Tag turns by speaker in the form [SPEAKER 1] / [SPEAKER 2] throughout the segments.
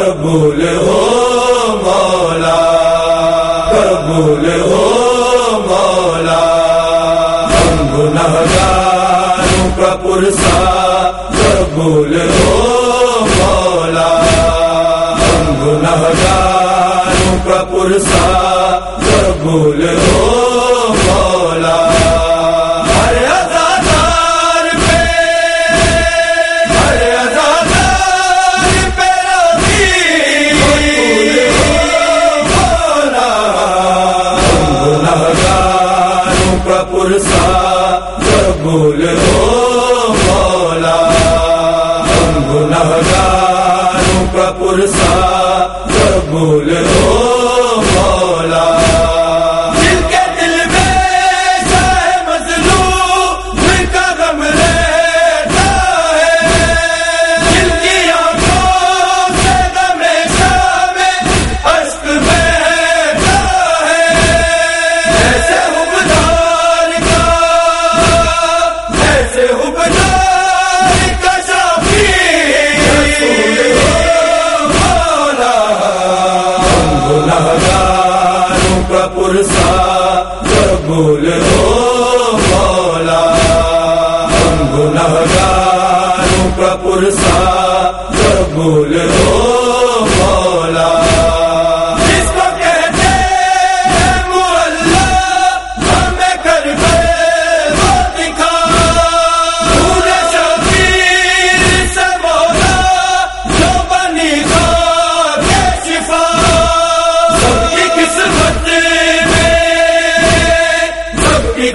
[SPEAKER 1] قبول ہو مولا، قبول ہو مولا۔ ہم گنہگاروں کا پرسا، قبول ہو مولا۔ ہم گنہگاروں کا پرسا، قبول ہو پرسا قبول ہو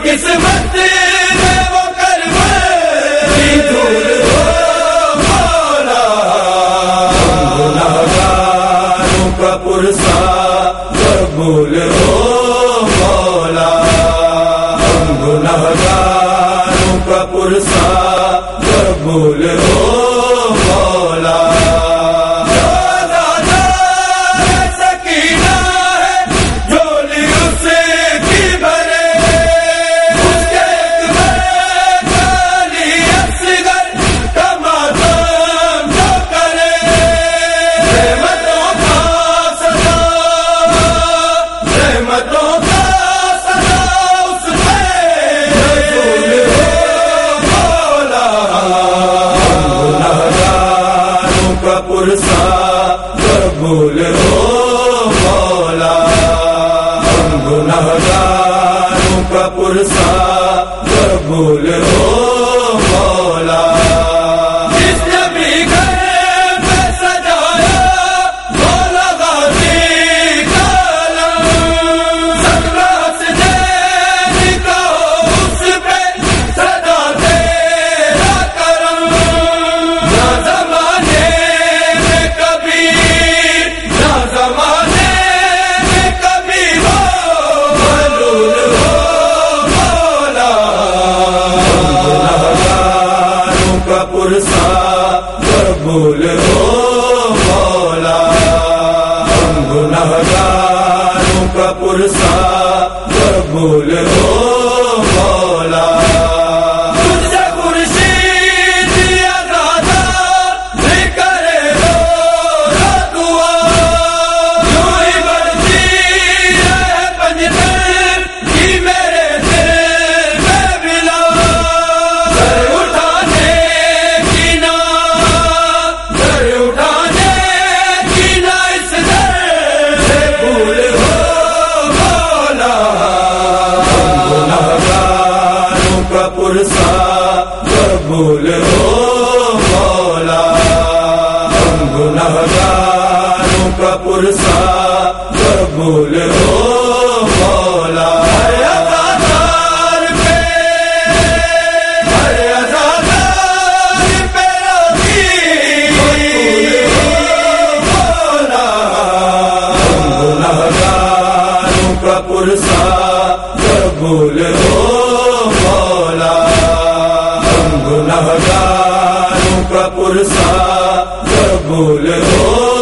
[SPEAKER 1] قسمت وہ کرم دور ہو مولا۔ گناہگاروں کا پرسا قبول ہو مولا۔ گناہگاروں کا پرسا پورسا قبول ہو مولا۔ ہم گناہ گاروں کا پورسا قبول کا پرسا قبول ہو۔